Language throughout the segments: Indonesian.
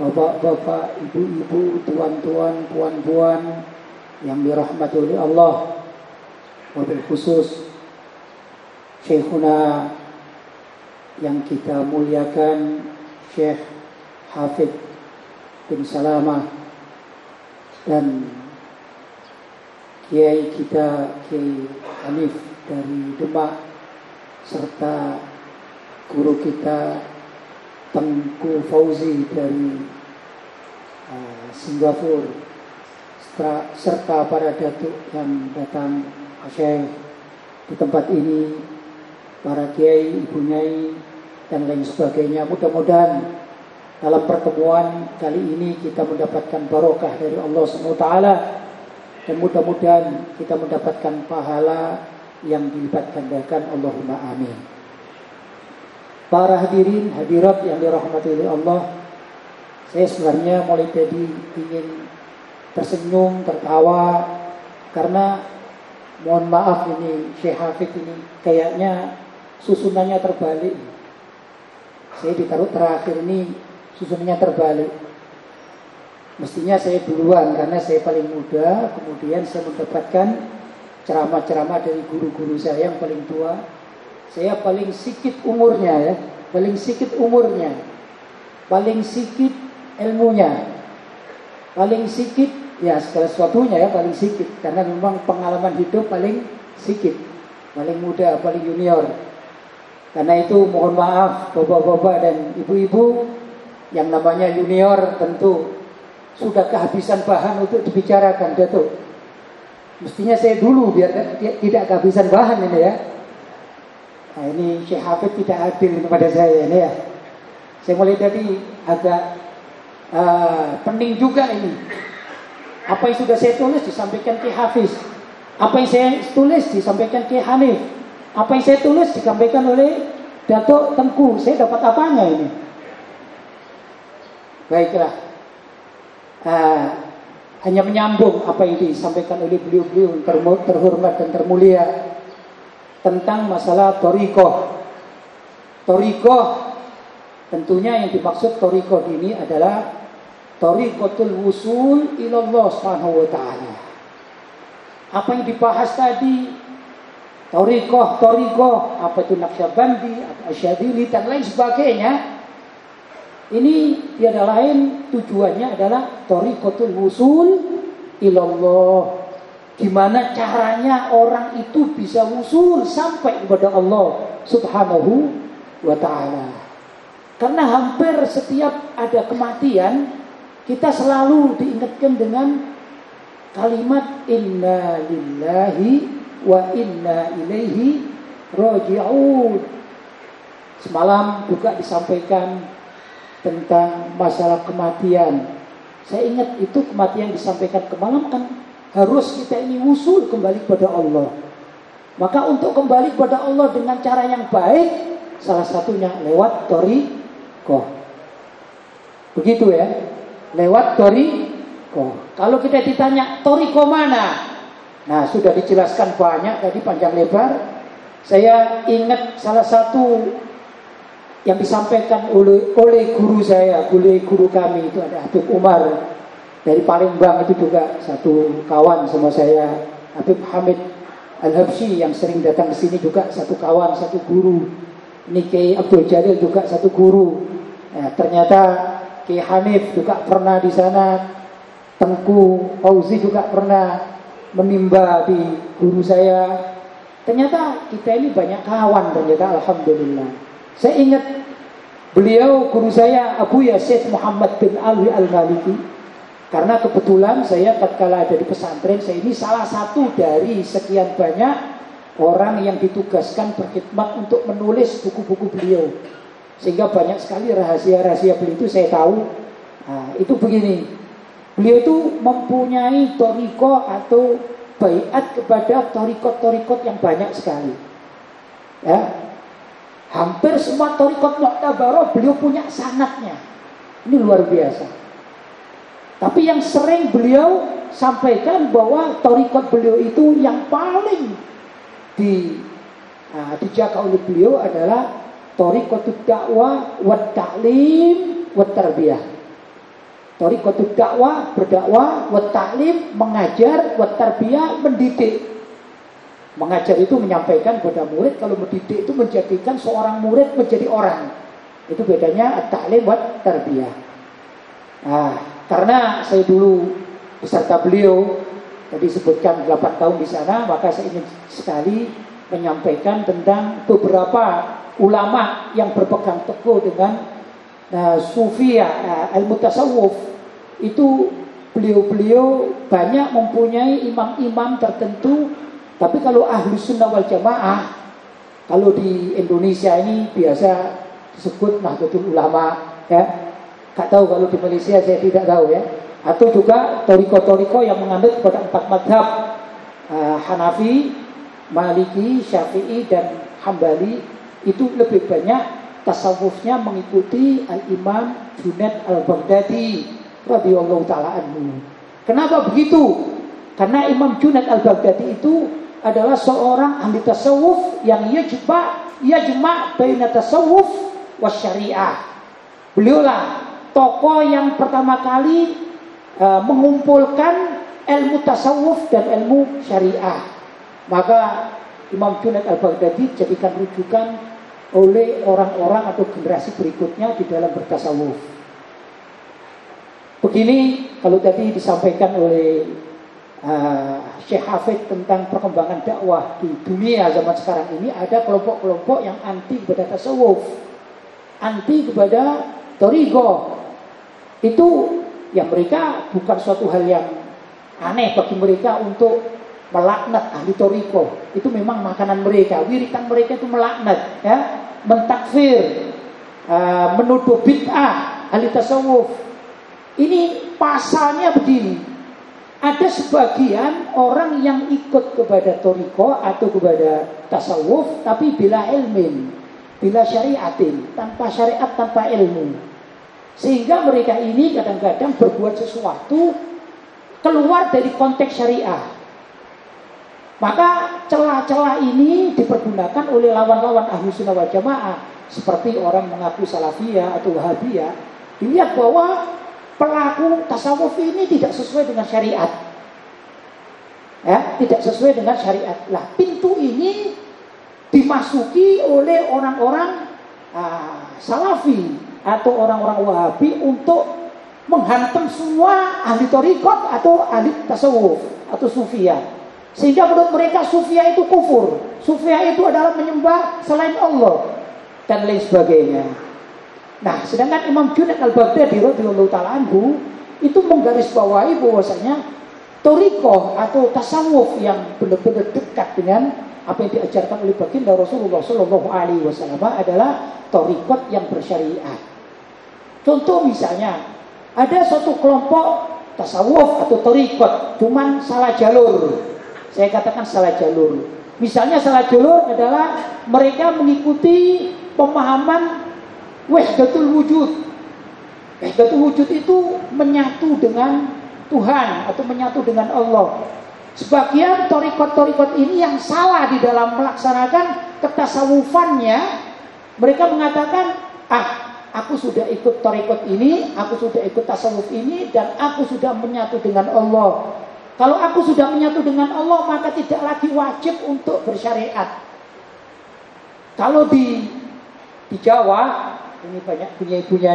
Bapak-bapak, ibu-ibu, tuan-tuan, puan-puan Yang dirahmati oleh Allah wabil khusus Syekhuna yang kita muliakan Syekh Hafid bin Salamah dan Kiai kita Kiai Hanif dari Demak serta guru kita Tengku Fauzi dari uh, Singapura serta para datuk yang datang Syekh di tempat ini, para kiai, ibu nyai, dan lain sebagainya. Mudah-mudahan dalam pertemuan kali ini kita mendapatkan barokah dari Allah SWT dan mudah-mudahan kita mendapatkan pahala yang dilipat gandakan Allahumma amin. Para hadirin, hadirat yang dirahmati oleh Allah, saya sebenarnya mulai tadi ingin tersenyum, tertawa karena mohon maaf ini Syekh Hafid ini kayaknya susunannya terbalik. Saya ditaruh terakhir ini susunannya terbalik. Mestinya saya duluan karena saya paling muda, kemudian saya mendapatkan ceramah-ceramah dari guru-guru saya yang paling tua. Saya paling sedikit umurnya ya, paling sedikit umurnya, paling sedikit ilmunya, paling sedikit ya segala sesuatunya ya paling sedikit karena memang pengalaman hidup paling sedikit paling muda paling junior. Karena itu mohon maaf bapak-bapak dan ibu-ibu yang namanya junior tentu sudah kehabisan bahan untuk dibicarakan. Datuk mestinya saya dulu biar tidak kehabisan bahan ini ya nah ini Syekh Hafid tidak adil kepada saya ini ya saya mulai tadi agak uh, pening juga ini apa yang sudah saya tulis disampaikan ke Hafiz. Apa yang saya tulis disampaikan ke Hanif. Apa yang saya tulis disampaikan oleh Datuk Tengku. Saya dapat apanya ini? Baiklah. Uh, hanya menyambung apa yang disampaikan oleh beliau-beliau terhormat dan termulia tentang masalah torikoh. Torikoh tentunya yang dimaksud torikoh ini adalah Tariqatul wusul ilallah subhanahu wa ta'ala. Apa yang dibahas tadi, Tariqah, Tariqah, apa itu Naqsyabandi, atau Asyadili, dan lain sebagainya. Ini tiada lain tujuannya adalah Tariqatul wusul ilallah. Gimana caranya orang itu bisa wusul sampai kepada Allah subhanahu wa ta'ala. Karena hampir setiap ada kematian, kita selalu diingatkan dengan kalimat inna lillahi wa inna ilaihi roji'un. Semalam juga disampaikan tentang masalah kematian. Saya ingat itu kematian disampaikan kemalam kan harus kita ini usul kembali kepada Allah. Maka untuk kembali kepada Allah dengan cara yang baik, salah satunya lewat tori koh. Begitu ya lewat toriko. Kalau kita ditanya toriko mana? Nah sudah dijelaskan banyak tadi panjang lebar. Saya ingat salah satu yang disampaikan oleh, oleh guru saya, oleh guru kami itu ada Habib Umar dari Palembang itu juga satu kawan sama saya Habib Hamid Al-Habsyi yang sering datang ke sini juga satu kawan, satu guru. Niki Abdul Jalil juga satu guru. Nah, ternyata Ki Hanif juga pernah di sana, Tengku Fauzi juga pernah menimba di guru saya. Ternyata kita ini banyak kawan ternyata Alhamdulillah. Saya ingat beliau guru saya Abu Yasid Muhammad bin Ali Al-Maliki. Karena kebetulan saya tatkala ada di pesantren, saya ini salah satu dari sekian banyak orang yang ditugaskan berkhidmat untuk menulis buku-buku beliau. Sehingga banyak sekali rahasia-rahasia beliau itu saya tahu Nah, itu begini. Beliau itu mempunyai toriko atau bayat kepada torikot-torikot yang banyak sekali. Ya, hampir semua torikot Mu'tabaroh beliau punya sanatnya. Ini luar biasa. Tapi yang sering beliau sampaikan bahwa torikot beliau itu yang paling di nah, dijaga oleh beliau adalah torikot dakwah wa ta'lim wa tarbiyah. Torikot dakwah berdakwah wa ta'lim mengajar wa tarbiyah mendidik. Mengajar itu menyampaikan kepada murid kalau mendidik itu menjadikan seorang murid menjadi orang. Itu bedanya at-ta'lim wa tarbiyah. Nah, karena saya dulu beserta beliau tadi sebutkan 8 tahun di sana, maka saya ingin sekali menyampaikan tentang beberapa ulama yang berpegang teguh dengan uh, sufia uh, ilmu tasawuf itu beliau-beliau banyak mempunyai imam-imam tertentu tapi kalau ahli sunnah wal jamaah kalau di Indonesia ini biasa disebut nahdlatul ulama ya gak tahu kalau di Malaysia saya tidak tahu ya atau juga toriko-toriko yang mengambil kepada empat madhab uh, Hanafi, Maliki, Syafi'i dan Hambali itu lebih banyak tasawufnya mengikuti Al-Imam Junaid Al-Baghdadi radhiyallahu taala anhu. Kenapa begitu? Karena Imam Junaid Al-Baghdadi itu adalah seorang ahli tasawuf yang ia jumpa ia jema baina tasawuf wasyariah. Beliaulah tokoh yang pertama kali uh, mengumpulkan ilmu tasawuf dan ilmu syariah. Maka Imam Junaid al-Baghdadi jadikan rujukan oleh orang-orang atau generasi berikutnya di dalam bertasawuf. Begini kalau tadi disampaikan oleh uh, Syekh Hafid tentang perkembangan dakwah di dunia zaman sekarang ini ada kelompok-kelompok yang anti kepada tasawuf, anti kepada torigo. Itu ya mereka bukan suatu hal yang aneh bagi mereka untuk melaknat ahli toriko. Itu memang makanan mereka. Wiritan mereka itu melaknat ya. Mentakfir uh, menuduh bid'ah ahli tasawuf. Ini pasalnya begini. Ada sebagian orang yang ikut kepada toriko atau kepada tasawuf tapi bila ilmin bila syariatin tanpa syariat tanpa ilmu sehingga mereka ini kadang-kadang berbuat sesuatu keluar dari konteks syariah. Maka celah-celah ini dipergunakan oleh lawan-lawan ahli sunnah wal jamaah. Seperti orang mengaku salafiyah atau wahabiyah. Dilihat bahwa pelaku tasawuf ini tidak sesuai dengan syariat. Ya, tidak sesuai dengan syariat. Lah, pintu ini dimasuki oleh orang-orang uh, salafi atau orang-orang Wahabi untuk menghantam semua ahli torikot atau ahli tasawuf atau sufia. Sehingga menurut mereka sufia itu kufur. Sufia itu adalah menyembah selain Allah dan lain sebagainya. Nah, sedangkan Imam Junaid al-Baghdadi radhiyallahu taala anhu itu menggarisbawahi bahwasanya toriko atau tasawuf yang benar-benar dekat dengan apa yang diajarkan oleh baginda Rasulullah Shallallahu Alaihi Wasallam adalah torikot yang bersyariat. Contoh misalnya, ada suatu kelompok tasawuf atau torikot, cuman salah jalur. Saya katakan salah jalur. Misalnya salah jalur adalah mereka mengikuti pemahaman wahdatul wujud. Wahdatul wujud itu menyatu dengan Tuhan atau menyatu dengan Allah. Sebagian torikot-torikot ini yang salah di dalam melaksanakan ketasawufannya, mereka mengatakan, ah aku sudah ikut torikot ini, aku sudah ikut tasawuf ini, dan aku sudah menyatu dengan Allah. Kalau aku sudah menyatu dengan Allah, maka tidak lagi wajib untuk bersyariat. Kalau di di Jawa, ini banyak punya-punya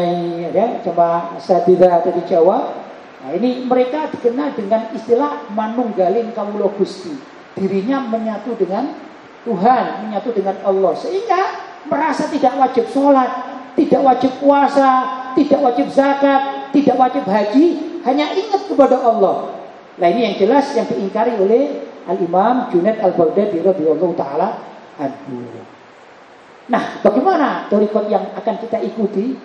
ya, coba saya tidak ada di Jawa. Nah, ini mereka dikenal dengan istilah manunggalin kaulo gusti. Dirinya menyatu dengan Tuhan, menyatu dengan Allah. Sehingga merasa tidak wajib sholat, tidak wajib puasa, tidak wajib zakat, tidak wajib haji, hanya ingat kepada Allah. Nah ini yang jelas yang diingkari oleh Al-Imam Junaid Al-Baghdadi radhiyallahu taala anhu. Nah, bagaimana torikot yang akan kita ikuti?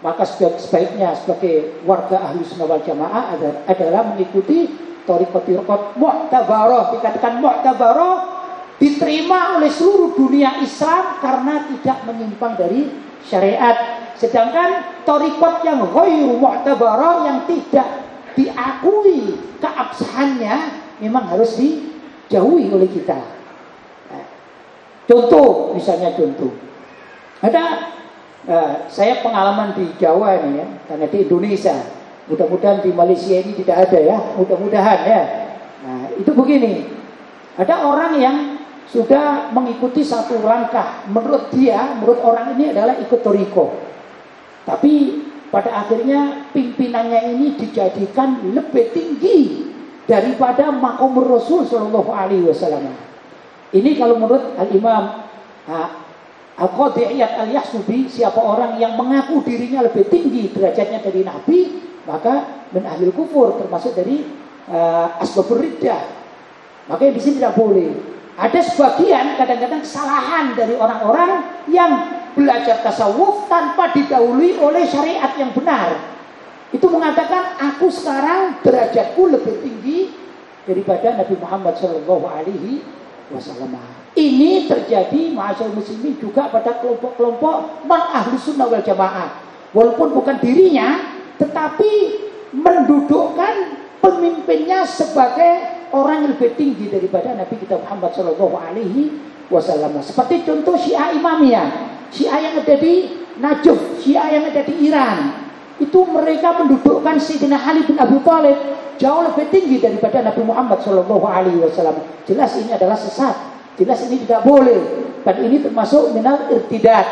maka sebaiknya sebagai warga ahli sunnah wal jamaah adalah mengikuti torikot-torikot mu'tabaroh dikatakan mu'tabaroh diterima oleh seluruh dunia Islam karena tidak menyimpang dari syariat sedangkan torikot yang ghairu mu'tabaroh yang tidak diakui keabsahannya memang harus dijauhi oleh kita nah, contoh misalnya contoh ada uh, saya pengalaman di Jawa ini ya karena di Indonesia Mudah-mudahan di Malaysia ini tidak ada ya, mudah-mudahan ya. Nah, itu begini. Ada orang yang sudah mengikuti satu langkah. Menurut dia, menurut orang ini adalah ikut toriko. Tapi pada akhirnya pimpinannya ini dijadikan lebih tinggi daripada makom Rasul Shallallahu Alaihi Wasallam. Ini kalau menurut Al Imam Al-Qadiyat Al-Yahsubi, siapa orang yang mengaku dirinya lebih tinggi derajatnya dari Nabi, maka min kufur termasuk dari uh, asbabur riddah. Maka di sini tidak boleh. Ada sebagian kadang-kadang kesalahan dari orang-orang yang belajar tasawuf tanpa didahului oleh syariat yang benar. Itu mengatakan aku sekarang derajatku lebih tinggi daripada Nabi Muhammad Shallallahu Alaihi Wasallam. Ini terjadi masyarakat muslimin juga pada kelompok-kelompok man ahli sunnah wal jamaah. Walaupun bukan dirinya, tetapi mendudukkan pemimpinnya sebagai orang yang lebih tinggi daripada Nabi kita Muhammad Shallallahu Alaihi Wasallam. Seperti contoh Syiah Imamiyah, Syiah yang ada di Najaf, Syiah yang ada di Iran, itu mereka mendudukkan Sayyidina Ali bin Abi Thalib jauh lebih tinggi daripada Nabi Muhammad Shallallahu Alaihi Wasallam. Jelas ini adalah sesat, jelas ini tidak boleh, dan ini termasuk minal irtidat.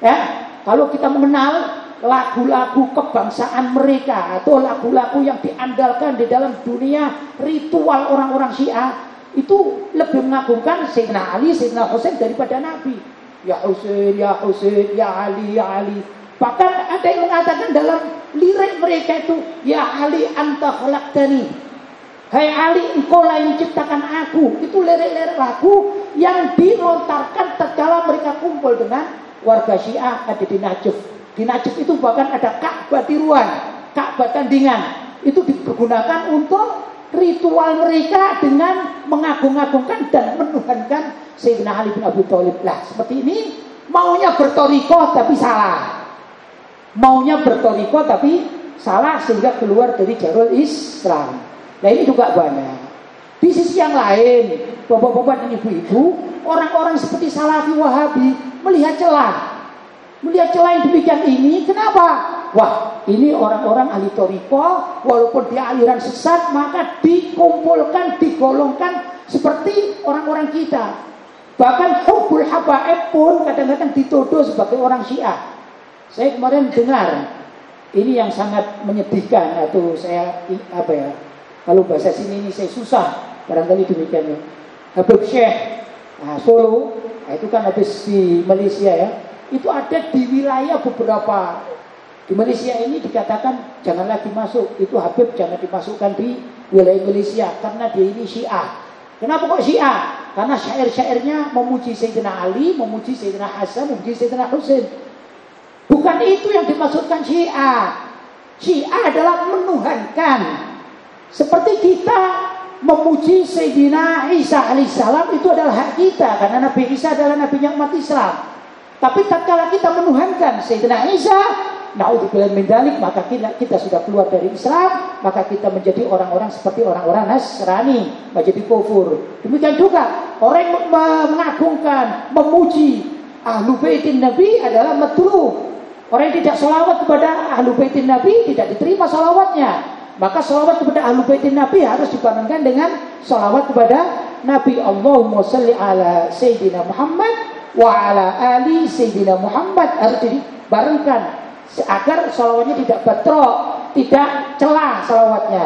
Ya, kalau kita mengenal lagu-lagu kebangsaan mereka atau lagu-lagu yang diandalkan di dalam dunia ritual orang-orang Syiah itu lebih mengagungkan Sayyidina Ali, Sayyidina Husain daripada Nabi. Ya Husain, ya Husain, ya Ali, ya Ali. Bahkan ada yang mengatakan dalam lirik mereka itu, Ya Ali anta khalaqtani. Hai Ali, engkau lah yang ciptakan aku. Itu lirik-lirik lagu yang dilontarkan tatkala mereka kumpul dengan warga Syiah ada di Najaf di Najib itu bahkan ada Ka'bah tiruan, Ka'bah tandingan. Itu dipergunakan untuk ritual mereka dengan mengagung-agungkan dan menuhankan Sayyidina Ali bin Abi Thalib. Lah, seperti ini maunya bertoriko tapi salah. Maunya bertoriko tapi salah sehingga keluar dari jalur Islam. Nah ini juga banyak. Di sisi yang lain, bapak-bapak dan ibu-ibu, orang-orang seperti Salafi Wahabi melihat celah Melihat celah yang demikian ini, kenapa? Wah, ini orang-orang ahli toriko, walaupun dia aliran sesat, maka dikumpulkan, digolongkan seperti orang-orang kita. Bahkan hubul habaib pun kadang-kadang dituduh sebagai orang syiah. Saya kemarin dengar, ini yang sangat menyedihkan, atau saya, apa ya, kalau bahasa sini ini saya susah, barangkali demikian ya. Habib Syekh, itu kan habis di Malaysia ya, itu ada di wilayah beberapa. Di Malaysia ini dikatakan jangan lagi masuk. Itu Habib jangan dimasukkan di wilayah Malaysia karena dia ini Syiah. Kenapa kok Syiah? Karena syair-syairnya memuji Sayyidina Ali memuji Sayyidina Hasan memuji Sayyidina Husain. Bukan itu yang dimaksudkan Syiah. Syiah adalah menuhankan. Seperti kita memuji Sayyidina Isa alaihissalam itu adalah hak kita. Karena Nabi Isa adalah Nabi yang umat Islam tapi tatkala kita menuhankan Sayyidina Isa, naudzubillah min dalik, maka kita, kita sudah keluar dari Islam, maka kita menjadi orang-orang seperti orang-orang Nasrani, menjadi kufur. Demikian juga orang yang mengagungkan, memuji ahlu baitin Nabi adalah matru. Orang yang tidak salawat kepada ahlu baitin Nabi tidak diterima salawatnya. Maka salawat kepada ahlu baitin Nabi harus dibandingkan dengan salawat kepada Nabi Allahumma salli ala Sayyidina Muhammad wa ala ali Sayyidina Muhammad harus dibarengkan agar salawatnya tidak batrok, tidak celah salawatnya.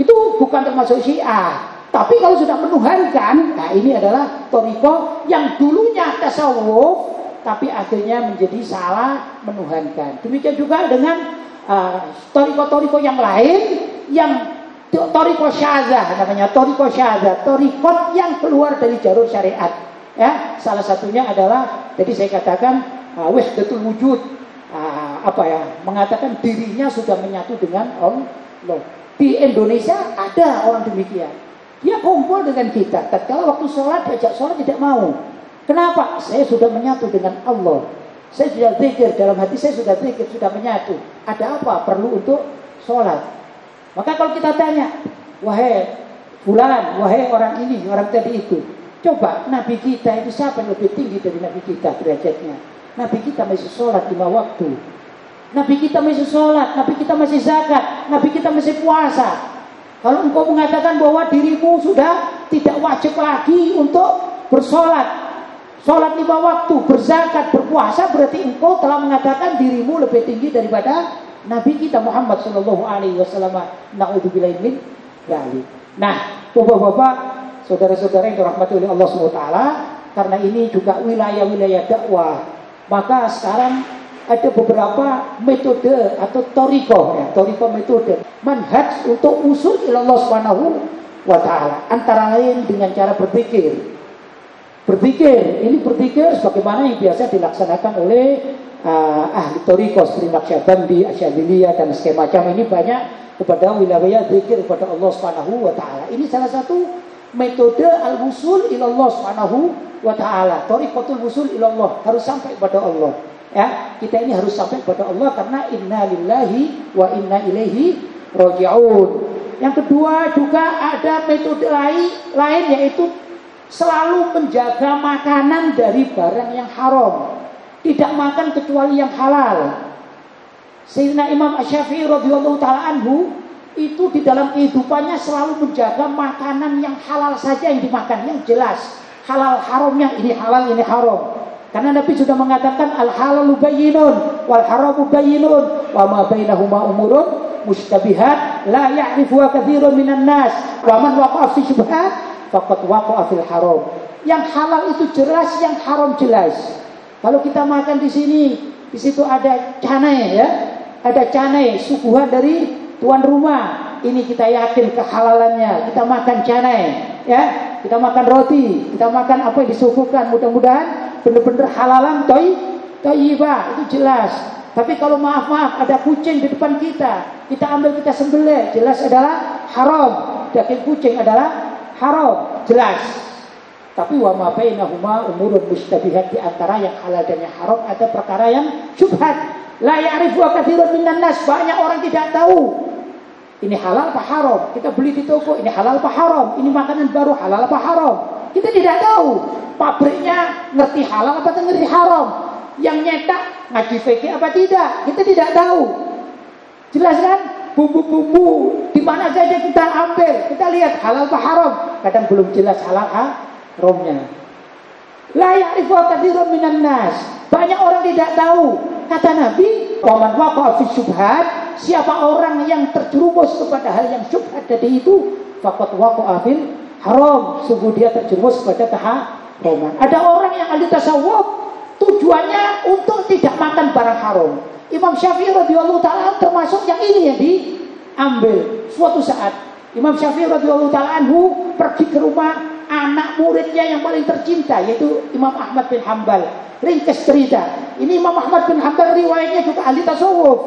Itu bukan termasuk syiah. Tapi kalau sudah menuhankan, nah ini adalah toriko yang dulunya tasawuf, tapi akhirnya menjadi salah menuhankan. Demikian juga dengan uh, toriko-toriko yang lain yang toriko syazah namanya toriko syazah, torikot yang keluar dari jalur syariat. Ya, salah satunya adalah tadi saya katakan uh, wahdatul wujud. Uh, apa ya mengatakan dirinya sudah menyatu dengan Allah. Di Indonesia ada orang demikian. Dia kumpul dengan kita. Tatkala waktu sholat diajak sholat tidak mau. Kenapa? Saya sudah menyatu dengan Allah. Saya sudah zikir dalam hati saya sudah zikir sudah menyatu. Ada apa perlu untuk sholat? Maka kalau kita tanya, wahai fulan, wahai orang ini, orang tadi itu, coba Nabi kita itu siapa yang lebih tinggi dari Nabi kita derajatnya? Nabi kita masih sholat lima waktu. Nabi kita masih sholat, Nabi kita masih zakat, Nabi kita masih puasa. Kalau engkau mengatakan bahwa dirimu sudah tidak wajib lagi untuk bersolat, sholat lima waktu, berzakat, berpuasa, berarti engkau telah mengatakan dirimu lebih tinggi daripada Nabi kita Muhammad Shallallahu Alaihi Wasallam. Nah, bapak-bapak, saudara-saudara yang dirahmati oleh Allah SWT, karena ini juga wilayah-wilayah dakwah, maka sekarang ada beberapa metode atau toriko ya, toriko metode manhaj untuk usul Allah Subhanahu wa taala. Antara lain dengan cara berpikir. Berpikir ini berpikir sebagaimana yang biasa dilaksanakan oleh uh, ahli toriko seperti Naqsyabandi, Asyadiliyah dan semacam ini banyak kepada wilayah zikir kepada Allah Subhanahu wa taala. Ini salah satu metode al-wusul ilallah Subhanahu wa taala torikotul wusul ilallah harus sampai kepada Allah Ya, kita ini harus sampai kepada Allah karena inna lillahi wa inna ilaihi roji'un. Yang kedua juga ada metode lain, lain yaitu selalu menjaga makanan dari barang yang haram. Tidak makan kecuali yang halal. Sayyidina Imam Asy-Syafi'i radhiyallahu taala anhu itu di dalam kehidupannya selalu menjaga makanan yang halal saja yang dimakan, yang jelas. Halal haramnya ini halal, ini haram. Karena Nabi sudah mengatakan al halalu bayyinun wal haramu bayyinun wa ma bainahuma umurun mustabihat la ya'rifuha katsirun minan nas wa man waqa'a fi syubhat faqad waqa'a fil haram. Yang halal itu jelas, yang haram jelas. Kalau kita makan di sini, di situ ada canai ya. Ada canai suguhan dari tuan rumah. Ini kita yakin kehalalannya. Kita makan canai ya. Kita makan roti, kita makan apa yang disuguhkan. Mudah-mudahan benar-benar halalan toy toyiba itu jelas. Tapi kalau maaf-maaf ada kucing di depan kita, kita ambil kita sembelih, jelas adalah haram. Daging kucing adalah haram, jelas. Tapi wa ma bainahuma umurun mustabihat di antara yang halal dan yang haram ada perkara yang syubhat. La ya'rifu katsirun minan nas, banyak orang tidak tahu. Ini halal apa haram? Kita beli di toko, ini halal apa haram? Ini makanan baru halal apa haram? Kita tidak tahu. Pabriknya ngerti halal apa ngerti haram. Yang nyetak ngaji fikih apa tidak. Kita tidak tahu. Jelas kan? Bumbu-bumbu di mana saja kita ambil, kita lihat halal apa haram. Kadang belum jelas halal haramnya. La ya'rifu katsirun minan nas. Banyak orang tidak tahu. Kata Nabi, "Waman waqa'a fi syubhat" Siapa orang yang terjerumus kepada hal yang syubhat tadi itu, faqad waqa'a fil haram, sungguh dia terjerumus pada keharaman. Ada orang yang ahli tasawuf tujuannya untuk tidak makan barang haram. Imam Syafi'i radhiyallahu taala termasuk yang ini yang diambil suatu saat. Imam Syafi'i radhiyallahu taala anhu pergi ke rumah anak muridnya yang paling tercinta yaitu Imam Ahmad bin Hambal. Ringkas cerita. Ini Imam Ahmad bin Hambal riwayatnya juga ahli tasawuf,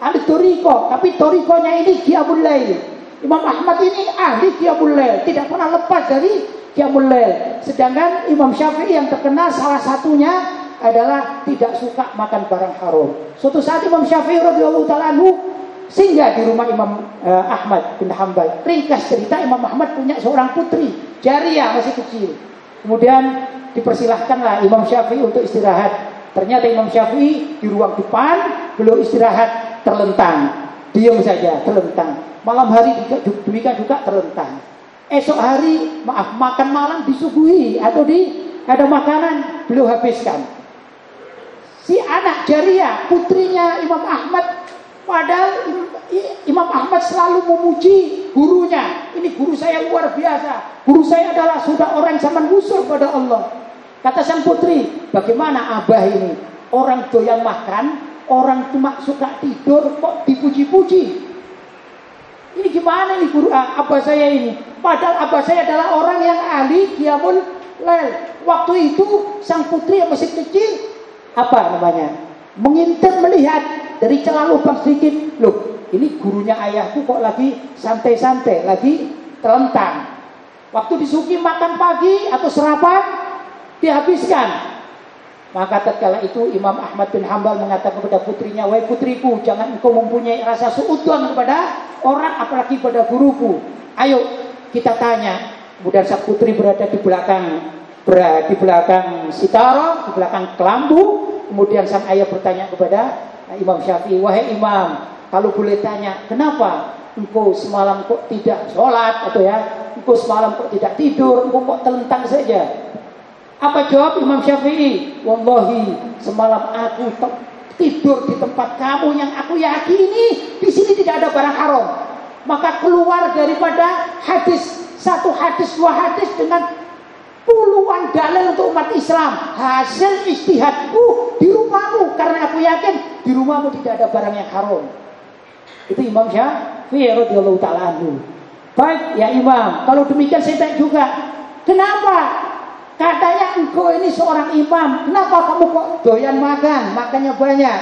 ahli toriko, tapi torikonya ini Qiyamul Lail. Imam Ahmad ini ahli Qiyamul Lail, tidak pernah lepas dari Qiyamul Lail. Sedangkan Imam Syafi'i yang terkenal salah satunya adalah tidak suka makan barang haram. Suatu saat Imam Syafi'i radhiyallahu taala singgah di rumah Imam uh, Ahmad bin Hambal. Ringkas cerita Imam Ahmad punya seorang putri, Jariah masih kecil. Kemudian dipersilahkanlah Imam Syafi'i untuk istirahat. Ternyata Imam Syafi'i di ruang depan beliau istirahat terlentang. Diam saja, terlentang. Malam hari demikian juga terlentang. Esok hari maaf makan malam disuguhi atau di ada makanan beliau habiskan. Si anak Jaria putrinya Imam Ahmad padahal Imam Ahmad selalu memuji gurunya. Ini guru saya luar biasa. Guru saya adalah sudah orang zaman musuh pada Allah. Kata sang putri, bagaimana abah ini? Orang doyan makan, orang cuma suka tidur kok dipuji-puji. Ini gimana nih guru ah, abah saya ini? Padahal abah saya adalah orang yang ahli kiamul lel. Waktu itu sang putri yang masih kecil apa namanya? Menginter melihat dari celah lubang sedikit. Loh, ini gurunya ayahku kok lagi santai-santai, lagi terlentang. Waktu disuki makan pagi atau sarapan, dihabiskan. Maka tatkala itu Imam Ahmad bin Hambal mengatakan kepada putrinya, "Wahai putriku, jangan engkau mempunyai rasa suudon kepada orang apalagi pada guruku. Ayo kita tanya." Kemudian sang putri berada di belakang berada di belakang sitara, di belakang kelambu. Kemudian sang ayah bertanya kepada Imam Syafi'i, "Wahai Imam, kalau boleh tanya, kenapa engkau semalam kok tidak sholat atau ya, engkau semalam kok tidak tidur, engkau kok telentang saja?" Apa jawab Imam Syafi'i? Wallahi, semalam aku tidur di tempat kamu yang aku yakini di sini tidak ada barang haram. Maka keluar daripada hadis satu hadis dua hadis dengan puluhan dalil untuk umat Islam. Hasil istihadku di rumahmu karena aku yakin di rumahmu tidak ada barang yang haram. Itu Imam Syafi'i radhiyallahu taala Baik ya Imam, kalau demikian saya tanya juga, kenapa Katanya engkau ini seorang imam, kenapa kamu kok doyan makan, makannya banyak?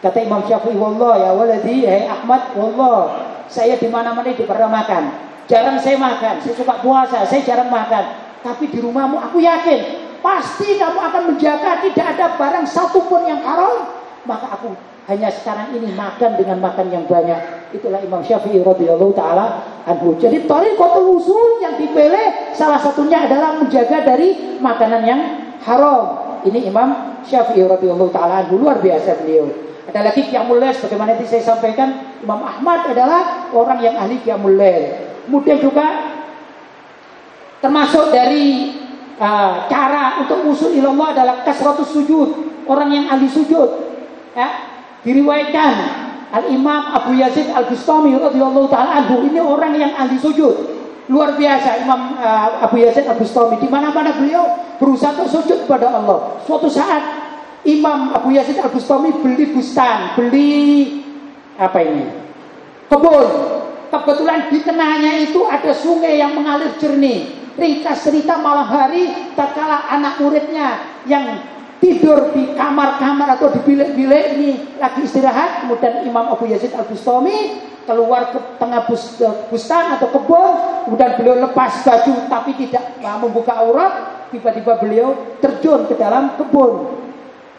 Kata Imam Syafi'i, wallah ya waladi, hei Ahmad, wallah, saya di mana-mana di pernah makan. Jarang saya makan, saya suka puasa, saya jarang makan. Tapi di rumahmu aku yakin, pasti kamu akan menjaga tidak ada barang satupun yang haram. Maka aku hanya sekarang ini makan dengan makan yang banyak. Itulah Imam Syafi'i radhiyallahu taala anhu. Jadi thariqatul usul yang dipilih salah satunya adalah menjaga dari makanan yang haram. Ini Imam Syafi'i radhiyallahu taala anhu luar biasa beliau. Ada lagi qiyamul lail sebagaimana tadi saya sampaikan Imam Ahmad adalah orang yang ahli qiyamul lail. Kemudian juga termasuk dari uh, cara untuk usul ilallah adalah kasratus sujud, orang yang ahli sujud. Ya, Diriwayatkan Al-Imam Abu Yazid Al-Bustami radhiyallahu taala anhu ini orang yang ahli sujud. Luar biasa Imam uh, Abu Yazid Al-Bustami di mana-mana beliau berusaha sujud kepada Allah. Suatu saat Imam Abu Yazid Al-Bustami beli bustan, beli apa ini? Kebun. Kebetulan di tengahnya itu ada sungai yang mengalir jernih. Ringkas cerita malam hari tatkala anak muridnya yang tidur di kamar-kamar atau di bilik-bilik ini lagi istirahat kemudian Imam Abu Yazid Al Bustami keluar ke tengah bus, bustan atau kebun kemudian beliau lepas baju tapi tidak membuka aurat. Tiba-tiba beliau terjun ke dalam kebun.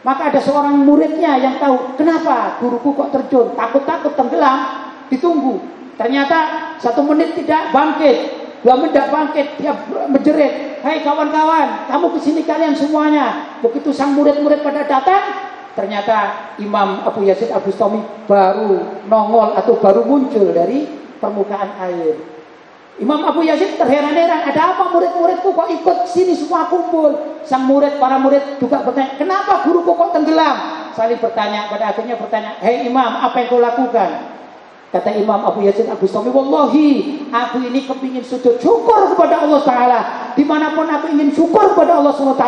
Maka ada seorang muridnya yang tahu kenapa guruku kok terjun? Takut-takut tenggelam. Ditunggu. Ternyata satu menit tidak bangkit Dua mendak bangkit, dia menjerit. Hai kawan-kawan, kamu ke sini kalian semuanya. Begitu sang murid-murid pada datang, ternyata Imam Abu Yazid Abu Stomi baru nongol atau baru muncul dari permukaan air. Imam Abu Yazid terheran-heran, ada apa murid-muridku kok ikut sini semua kumpul? Sang murid, para murid juga bertanya, kenapa guruku kok tenggelam? Saling bertanya, pada akhirnya bertanya, hei Imam, apa yang kau lakukan? Kata Imam Abu Yazid Abu Sami, Wallahi, aku ini kepingin sujud syukur kepada Allah Ta'ala. Di mana pun aku ingin syukur kepada Allah SWT,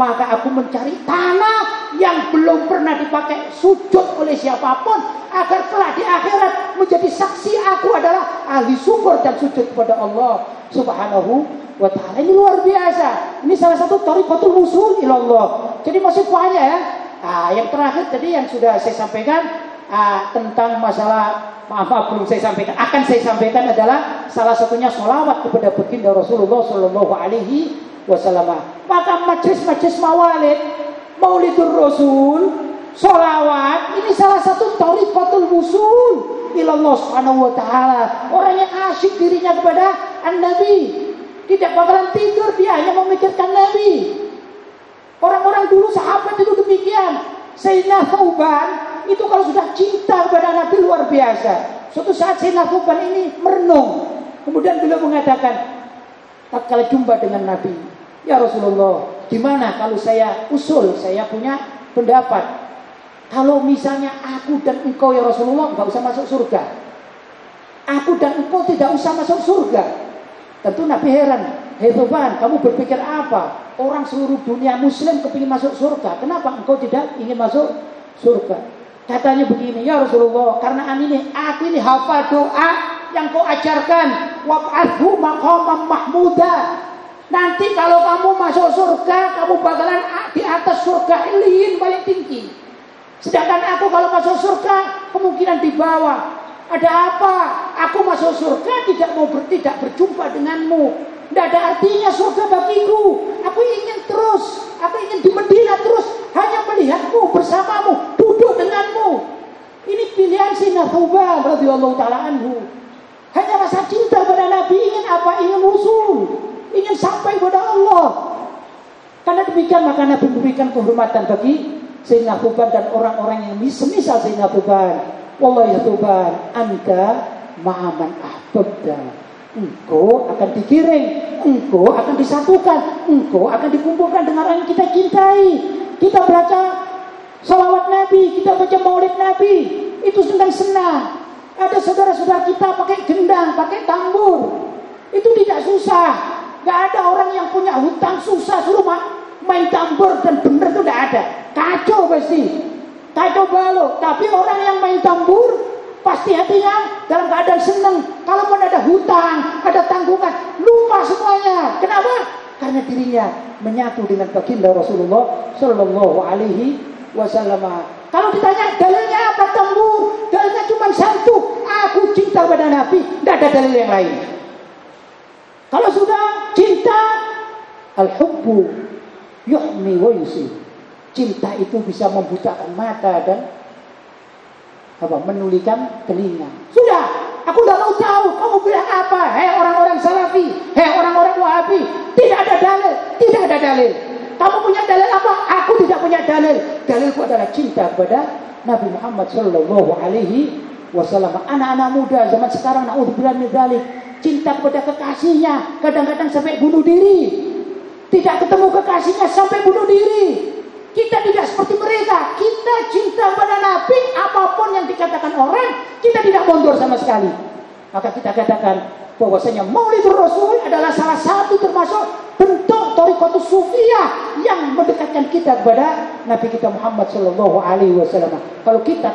maka aku mencari tanah yang belum pernah dipakai sujud oleh siapa pun, agar kelak di akhirat menjadi saksi aku adalah ahli syukur dan sujud kepada Allah Subhanahu wa Ta'ala. Ini luar biasa. Ini salah satu tarikatul usul ilallah. Jadi masih banyak ya. Nah, yang terakhir tadi yang sudah saya sampaikan uh, tentang masalah maaf maaf belum saya sampaikan. Akan saya sampaikan adalah salah satunya sholawat kepada baginda Rasulullah Shallallahu Alaihi Wasallam. Maka majlis-majlis mawalid maulidur Rasul sholawat ini salah satu tariqatul wusul ilallah subhanahu wa ta'ala. Orang yang asyik dirinya kepada an-nabi. Tidak bakalan tidur dia hanya memikirkan nabi. Orang-orang dulu sahabat itu demikian. Sayyidina Thauban itu kalau sudah cinta kepada Nabi luar biasa. Suatu saat Sayyidina Thuban ini merenung. Kemudian beliau mengatakan, tak kala jumpa dengan Nabi, Ya Rasulullah, gimana kalau saya usul, saya punya pendapat. Kalau misalnya aku dan engkau ya Rasulullah nggak usah masuk surga. Aku dan engkau tidak usah masuk surga. Tentu Nabi heran. Hei Tuhan, kamu berpikir apa? Orang seluruh dunia muslim kepingin masuk surga. Kenapa engkau tidak ingin masuk surga? Katanya begini, ya Rasulullah, karena ini aku ini hafal doa yang kau ajarkan. Wab'adhu maqamam mahmuda. Nanti kalau kamu masuk surga, kamu bakalan di atas surga ilin paling tinggi. Sedangkan aku kalau masuk surga kemungkinan di bawah. Ada apa? Aku masuk surga tidak mau ber, tidak berjumpa denganmu. Tidak ada artinya surga bagiku. Aku ingin terus. Aku ingin di Medina terus. Hanya melihatmu bersamamu. Duduk denganmu. Ini Thubal radhiyallahu taala anhu. Hanya rasa cinta pada Nabi ingin apa? Ingin usul. Ingin sampai pada Allah. Karena demikian maka Nabi memberikan kehormatan bagi Sayyidina Tuban dan orang-orang yang semisal Sayyidina Tuban. Wallah ya Tuban, anta ma'aman ahbabda. Engkau akan dikiring, engkau akan disatukan, engkau akan dikumpulkan dengan orang yang kita cintai. Kita baca salawat Nabi, kita baca maulid Nabi, itu senang-senang. Ada saudara-saudara kita pakai gendang, pakai tambur. Itu tidak susah. Gak ada orang yang punya hutang susah suruh main tambur dan bener itu tidak ada. Kacau pasti. Kacau balau. Tapi orang yang main tambur pasti hatinya dalam keadaan senang. Kalau pun ada hutang, ada tanggungan, lupa semuanya. Kenapa? Karena dirinya menyatu dengan baginda Rasulullah Shallallahu Alaihi Wasallam. Kalau ditanya dalilnya apa tambur, dalilnya cuma satu. Aku cinta pada Nabi, tidak ada dalil yang lain. Kalau sudah cinta, al-hubbu yuhmi wa. Cinta itu bisa membutakan mata dan apa menulikan telinga. Sudah, aku tidak mau tahu kamu bilang apa. Hei orang-orang salafi, hei orang-orang wahabi, tidak ada dalil, tidak ada dalil. Kamu punya dalil apa? Aku tidak punya dalil. Dalilku adalah cinta kepada Nabi Muhammad Shallallahu Alaihi Wasallam. Anak-anak muda zaman sekarang, naudzubillah min dzalik, cinta kepada kekasihnya, kadang-kadang sampai bunuh diri. Tidak ketemu kekasihnya sampai bunuh diri. Kita tidak seperti mereka. Kita cinta pada Nabi, apa pun yang dikatakan orang, kita tidak mundur sama sekali. Maka kita katakan bahwasanya Maulid Rasul adalah salah satu termasuk bentuk torikotus sufiyah yang mendekatkan kita kepada Nabi kita Muhammad Shallallahu Alaihi Wasallam. Kalau kita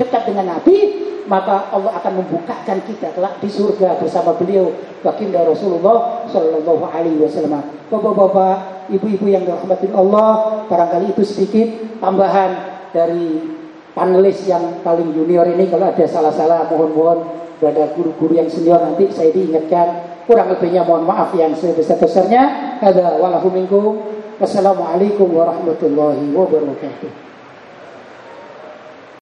dekat dengan Nabi, maka Allah akan membukakan kita kelak di surga bersama beliau baginda Rasulullah Shallallahu Alaihi Wasallam. Bapak-bapak, ibu-ibu yang dirahmati Allah, barangkali itu sedikit tambahan dari panelis yang paling junior ini. Kalau ada salah-salah, mohon-mohon pada guru-guru yang senior nanti saya diingatkan. Kurang lebihnya mohon maaf yang sebesar-besarnya. Ada walahu minkum. Wassalamualaikum warahmatullahi wabarakatuh.